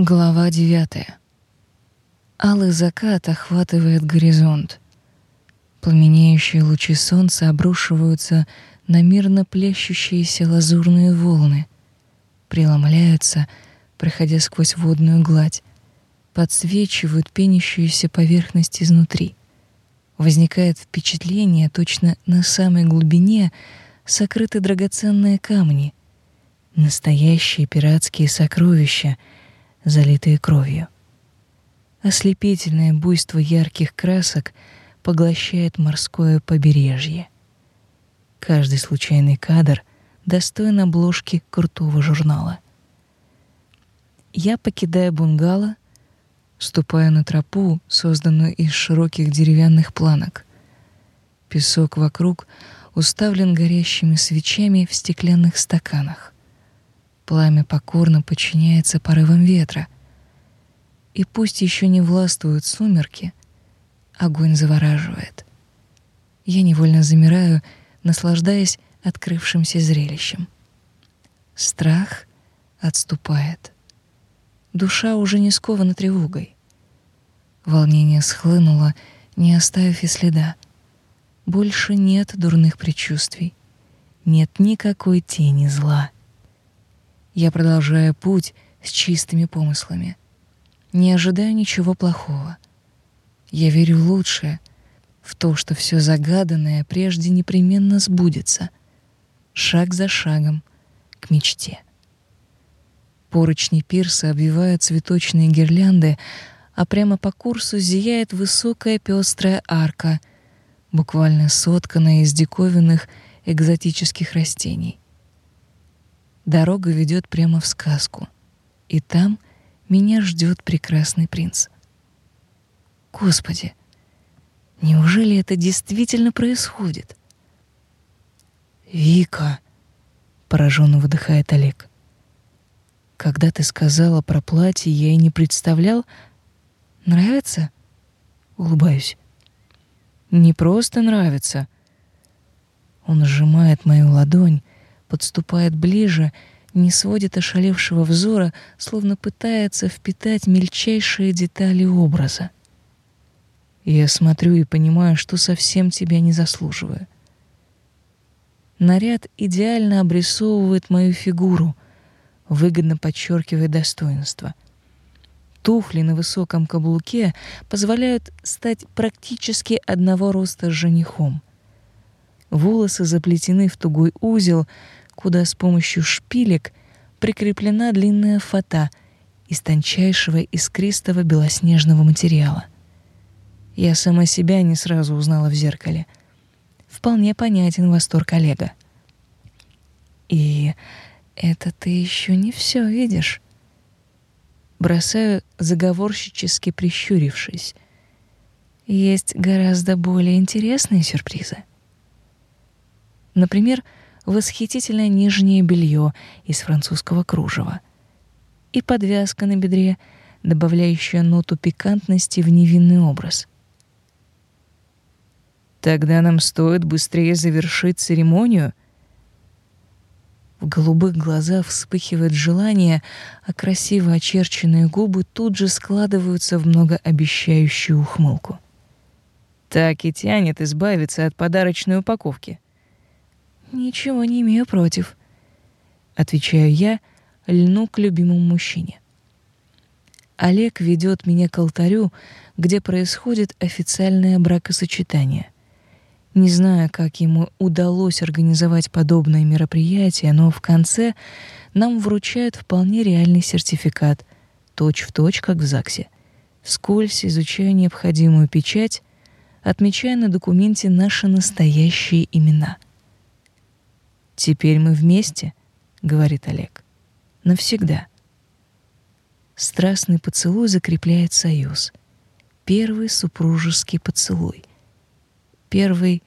Глава девятая. Алый закат охватывает горизонт. Пламенеющие лучи солнца обрушиваются на мирно плещущиеся лазурные волны, преломляются, проходя сквозь водную гладь, подсвечивают пенящуюся поверхность изнутри. Возникает впечатление, точно на самой глубине сокрыты драгоценные камни, настоящие пиратские сокровища — залитые кровью. Ослепительное буйство ярких красок поглощает морское побережье. Каждый случайный кадр достоин обложки крутого журнала. Я покидаю бунгало, ступаю на тропу, созданную из широких деревянных планок. Песок вокруг уставлен горящими свечами в стеклянных стаканах. Пламя покорно подчиняется порывам ветра. И пусть еще не властвуют сумерки, огонь завораживает. Я невольно замираю, наслаждаясь открывшимся зрелищем. Страх отступает. Душа уже не скована тревогой. Волнение схлынуло, не оставив и следа. Больше нет дурных предчувствий. Нет никакой тени зла. Я продолжаю путь с чистыми помыслами. Не ожидаю ничего плохого. Я верю в лучшее, в то, что все загаданное прежде непременно сбудется. Шаг за шагом к мечте. Поручни пирса обвивают цветочные гирлянды, а прямо по курсу зияет высокая пестрая арка, буквально сотканная из диковинных экзотических растений. Дорога ведет прямо в сказку, и там меня ждет прекрасный принц. Господи, неужели это действительно происходит? Вика, пораженно выдыхает Олег. Когда ты сказала про платье, я и не представлял. Нравится? Улыбаюсь. Не просто нравится. Он сжимает мою ладонь, подступает ближе, не сводит ошалевшего взора, словно пытается впитать мельчайшие детали образа. Я смотрю и понимаю, что совсем тебя не заслуживаю. Наряд идеально обрисовывает мою фигуру, выгодно подчеркивая достоинство. Туфли на высоком каблуке позволяют стать практически одного роста с женихом. Волосы заплетены в тугой узел — куда с помощью шпилек прикреплена длинная фата из тончайшего искристого белоснежного материала. Я сама себя не сразу узнала в зеркале. Вполне понятен восторг коллега. И это ты еще не все видишь. Бросаю заговорщически прищурившись. Есть гораздо более интересные сюрпризы. Например, восхитительное нижнее белье из французского кружева и подвязка на бедре, добавляющая ноту пикантности в невинный образ. Тогда нам стоит быстрее завершить церемонию. В голубых глазах вспыхивает желание, а красиво очерченные губы тут же складываются в многообещающую ухмылку. Так и тянет избавиться от подарочной упаковки. Ничего не имею против, отвечаю я, льну к любимому мужчине. Олег ведет меня к алтарю, где происходит официальное бракосочетание. Не знаю, как ему удалось организовать подобное мероприятие, но в конце нам вручают вполне реальный сертификат, точь-в-точь, как в ЗАГСе. Вскользь изучаю необходимую печать, отмечая на документе наши настоящие имена — Теперь мы вместе, говорит Олег. Навсегда. Страстный поцелуй закрепляет союз. Первый супружеский поцелуй. Первый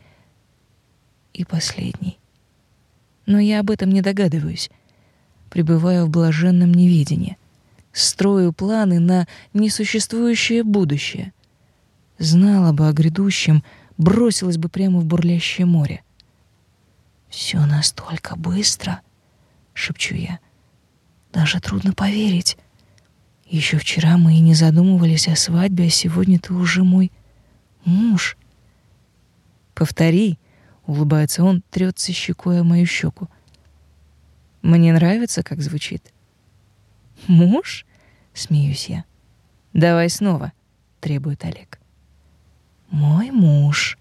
и последний. Но я об этом не догадываюсь. Пребываю в блаженном неведении. Строю планы на несуществующее будущее. Знала бы о грядущем, бросилась бы прямо в бурлящее море. Все настолько быстро, шепчу я. Даже трудно поверить. Еще вчера мы и не задумывались о свадьбе, а сегодня ты уже мой муж. Повтори, улыбается он, трется щекой о мою щеку. Мне нравится, как звучит. Муж? Смеюсь я. Давай снова, требует Олег. Мой муж,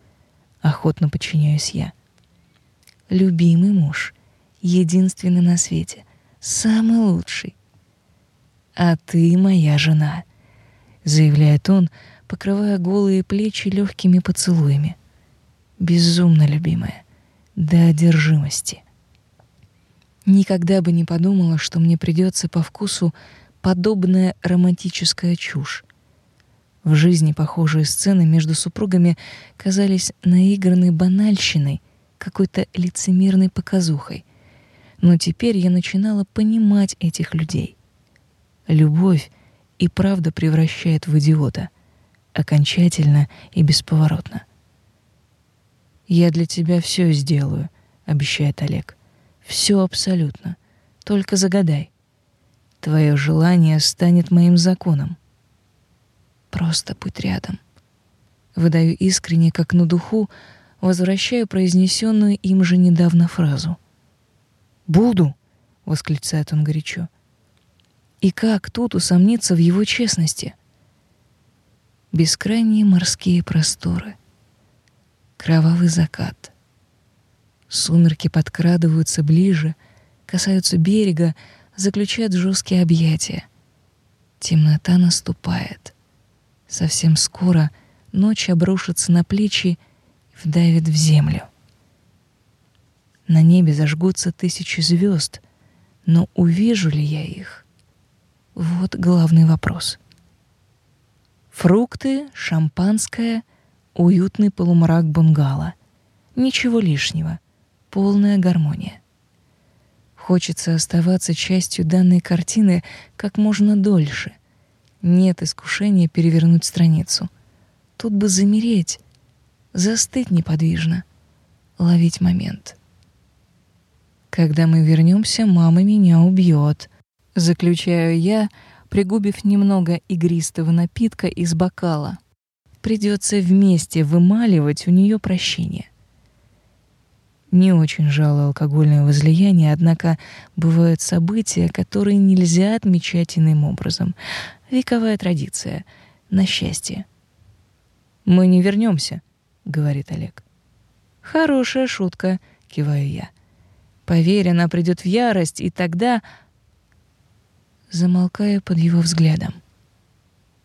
охотно подчиняюсь я. Любимый муж, единственный на свете, самый лучший. А ты моя жена, заявляет он, покрывая голые плечи легкими поцелуями. Безумно любимая, до одержимости. Никогда бы не подумала, что мне придется по вкусу подобная романтическая чушь. В жизни похожие сцены между супругами казались наигранной банальщиной, какой-то лицемерной показухой. Но теперь я начинала понимать этих людей. Любовь и правда превращает в идиота. Окончательно и бесповоротно. «Я для тебя все сделаю», — обещает Олег. Все абсолютно. Только загадай. Твое желание станет моим законом. Просто будь рядом. Выдаю искренне, как на духу, возвращаю произнесенную им же недавно фразу. «Буду!» — восклицает он горячо. И как тут усомниться в его честности? Бескрайние морские просторы. Кровавый закат. Сумерки подкрадываются ближе, касаются берега, заключают жесткие объятия. Темнота наступает. Совсем скоро ночь обрушится на плечи вдавит в землю. На небе зажгутся тысячи звезд, но увижу ли я их? Вот главный вопрос. Фрукты, шампанское, уютный полумрак бунгало. Ничего лишнего — полная гармония. Хочется оставаться частью данной картины как можно дольше. Нет искушения перевернуть страницу. Тут бы замереть, застыть неподвижно, ловить момент. Когда мы вернемся, мама меня убьет, заключаю я, пригубив немного игристого напитка из бокала. Придется вместе вымаливать у нее прощение. Не очень жалую алкогольное возлияние, однако бывают события, которые нельзя отмечать иным образом. Вековая традиция. На счастье. «Мы не вернемся, говорит Олег. «Хорошая шутка», — киваю я. «Поверь, она придет в ярость, и тогда...» Замолкая под его взглядом.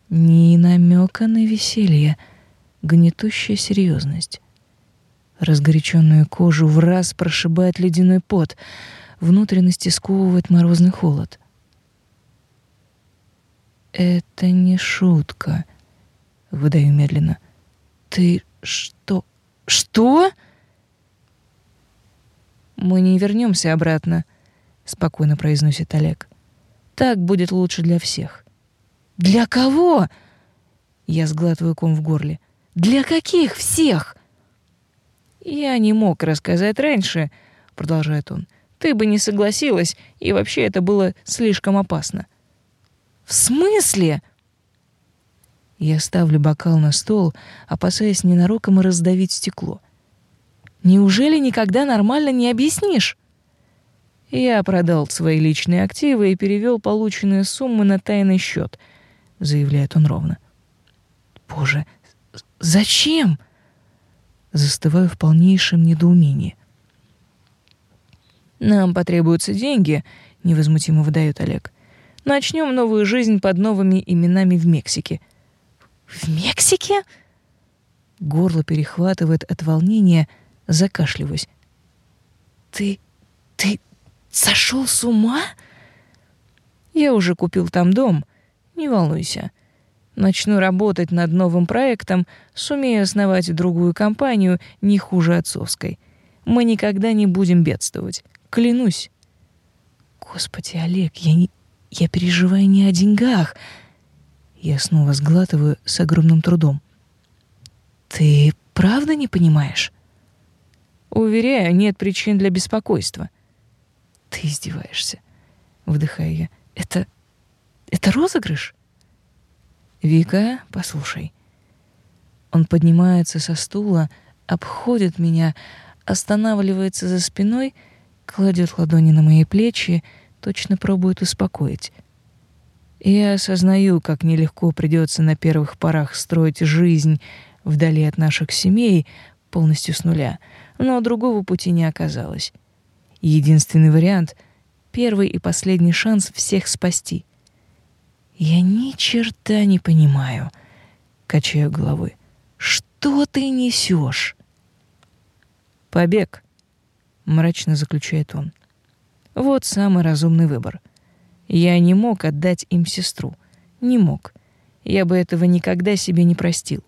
Ни намека на веселье, гнетущая серьезность. Разгоряченную кожу в раз прошибает ледяной пот, внутренности сковывает морозный холод. «Это не шутка», — выдаю медленно. «Ты что? Что?» «Мы не вернемся обратно», — спокойно произносит Олег. «Так будет лучше для всех». «Для кого?» Я сглатываю ком в горле. «Для каких всех?» «Я не мог рассказать раньше», — продолжает он. «Ты бы не согласилась, и вообще это было слишком опасно». «В смысле?» Я ставлю бокал на стол, опасаясь ненароком раздавить стекло. «Неужели никогда нормально не объяснишь?» «Я продал свои личные активы и перевел полученные суммы на тайный счет», — заявляет он ровно. «Боже, зачем?» застываю в полнейшем недоумении. «Нам потребуются деньги», — невозмутимо выдает Олег. «Начнем новую жизнь под новыми именами в Мексике». «В Мексике?» Горло перехватывает от волнения, закашливаюсь. «Ты... ты сошел с ума?» «Я уже купил там дом, не волнуйся. Начну работать над новым проектом, сумею основать другую компанию не хуже отцовской. Мы никогда не будем бедствовать. Клянусь. Господи, Олег, я не... Я переживаю не о деньгах. Я снова сглатываю с огромным трудом. Ты правда не понимаешь? Уверяю, нет причин для беспокойства. Ты издеваешься. Выдыхаю я. Это... это розыгрыш? Вика, послушай. Он поднимается со стула, обходит меня, останавливается за спиной, кладет ладони на мои плечи, точно пробует успокоить. Я осознаю, как нелегко придется на первых порах строить жизнь вдали от наших семей, полностью с нуля, но другого пути не оказалось. Единственный вариант — первый и последний шанс всех спасти. Я ни черта не понимаю, качаю головой. Что ты несешь? Побег, мрачно заключает он. Вот самый разумный выбор. Я не мог отдать им сестру. Не мог. Я бы этого никогда себе не простил.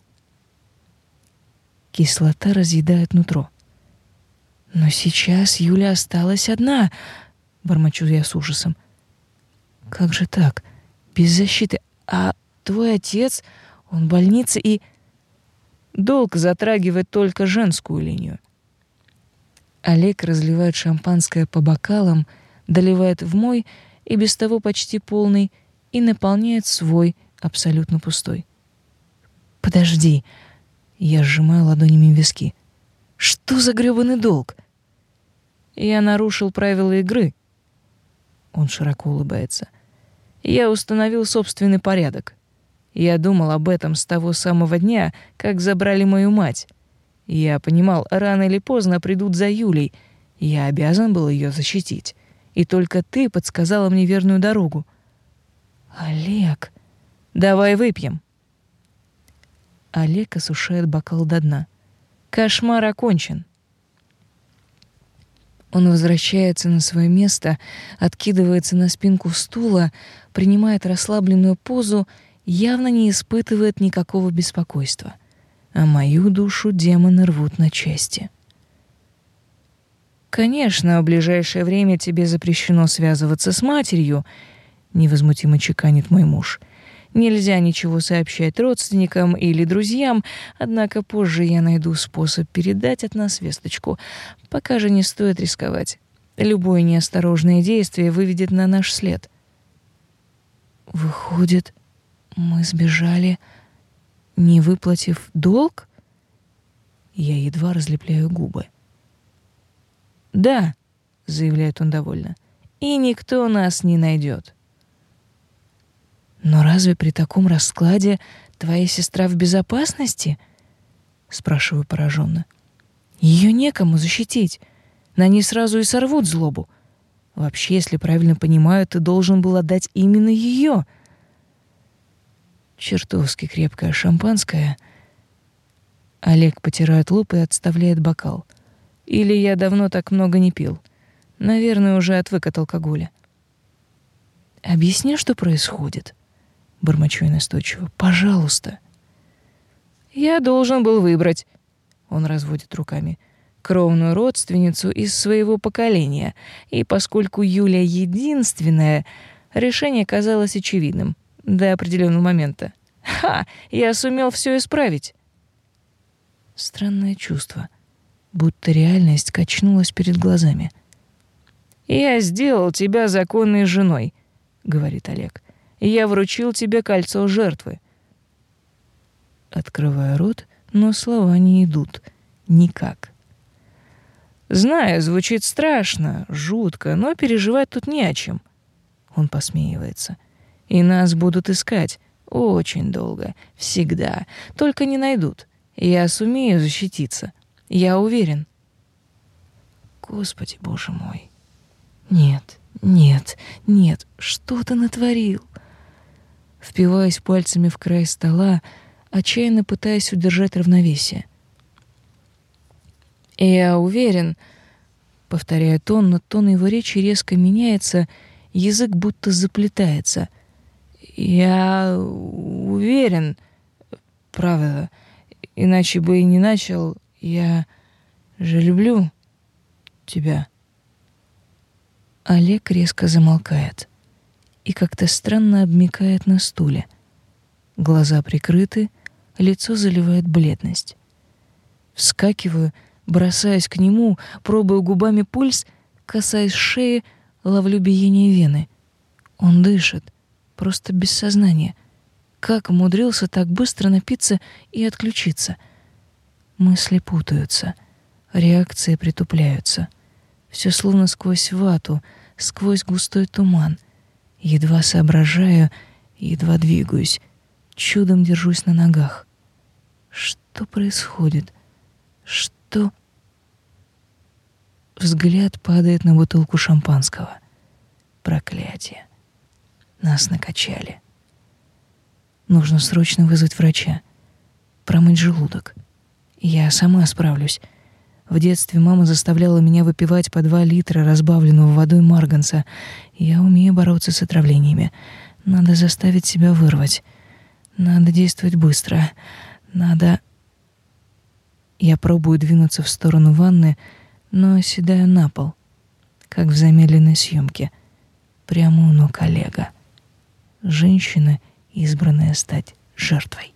Кислота разъедает нутро. Но сейчас Юля осталась одна, бормочу я с ужасом. Как же так? Без защиты. А твой отец, он в больнице и... Долг затрагивает только женскую линию. Олег разливает шампанское по бокалам, доливает в мой и без того почти полный и наполняет свой абсолютно пустой. Подожди, я сжимаю ладонями виски. Что за грёбаный долг? Я нарушил правила игры. Он широко улыбается. Я установил собственный порядок. Я думал об этом с того самого дня, как забрали мою мать. Я понимал, рано или поздно придут за Юлей. Я обязан был ее защитить. И только ты подсказала мне верную дорогу. Олег, давай выпьем. Олег осушает бокал до дна. Кошмар окончен. Он возвращается на свое место, откидывается на спинку стула, принимает расслабленную позу, явно не испытывает никакого беспокойства. А мою душу демоны рвут на части. Конечно, в ближайшее время тебе запрещено связываться с матерью, невозмутимо чеканит мой муж. Нельзя ничего сообщать родственникам или друзьям, однако позже я найду способ передать от нас весточку. Пока же не стоит рисковать. Любое неосторожное действие выведет на наш след. Выходит, мы сбежали, не выплатив долг? Я едва разлепляю губы. Да, заявляет он довольно. И никто нас не найдет. Но разве при таком раскладе твоя сестра в безопасности? спрашиваю пораженно. Ее некому защитить. На ней сразу и сорвут злобу. Вообще, если правильно понимаю, ты должен был отдать именно ее. Чертовски крепкое шампанское. Олег потирает лоб и отставляет бокал. Или я давно так много не пил. Наверное, уже отвык от алкоголя. Объясни, что происходит. Бормочу я настойчиво. «Пожалуйста». «Я должен был выбрать», — он разводит руками, «кровную родственницу из своего поколения, и поскольку Юля единственная, решение казалось очевидным до определенного момента. Ха! Я сумел все исправить». Странное чувство, будто реальность качнулась перед глазами. «Я сделал тебя законной женой», — говорит Олег я вручил тебе кольцо жертвы. Открываю рот, но слова не идут. Никак. Знаю, звучит страшно, жутко, но переживать тут не о чем. Он посмеивается. И нас будут искать очень долго, всегда. Только не найдут. Я сумею защититься. Я уверен. Господи, боже мой. Нет, нет, нет, что ты натворил? впиваясь пальцами в край стола, отчаянно пытаясь удержать равновесие. «Я уверен», — повторяет он, но тон его речи резко меняется, язык будто заплетается. «Я уверен, правда, иначе бы и не начал. Я же люблю тебя». Олег резко замолкает и как-то странно обмикает на стуле. Глаза прикрыты, лицо заливает бледность. Вскакиваю, бросаясь к нему, пробую губами пульс, касаясь шеи, ловлю биение вены. Он дышит, просто без сознания. Как умудрился так быстро напиться и отключиться? Мысли путаются, реакции притупляются. Все словно сквозь вату, сквозь густой туман. Едва соображаю, едва двигаюсь, чудом держусь на ногах. Что происходит? Что... Взгляд падает на бутылку шампанского. Проклятие. Нас накачали. Нужно срочно вызвать врача. Промыть желудок. Я сама справлюсь. В детстве мама заставляла меня выпивать по два литра разбавленного водой марганца. Я умею бороться с отравлениями. Надо заставить себя вырвать. Надо действовать быстро. Надо... Я пробую двинуться в сторону ванны, но оседаю на пол, как в замедленной съемке, прямо у ног Олега. Женщина, избранная стать жертвой.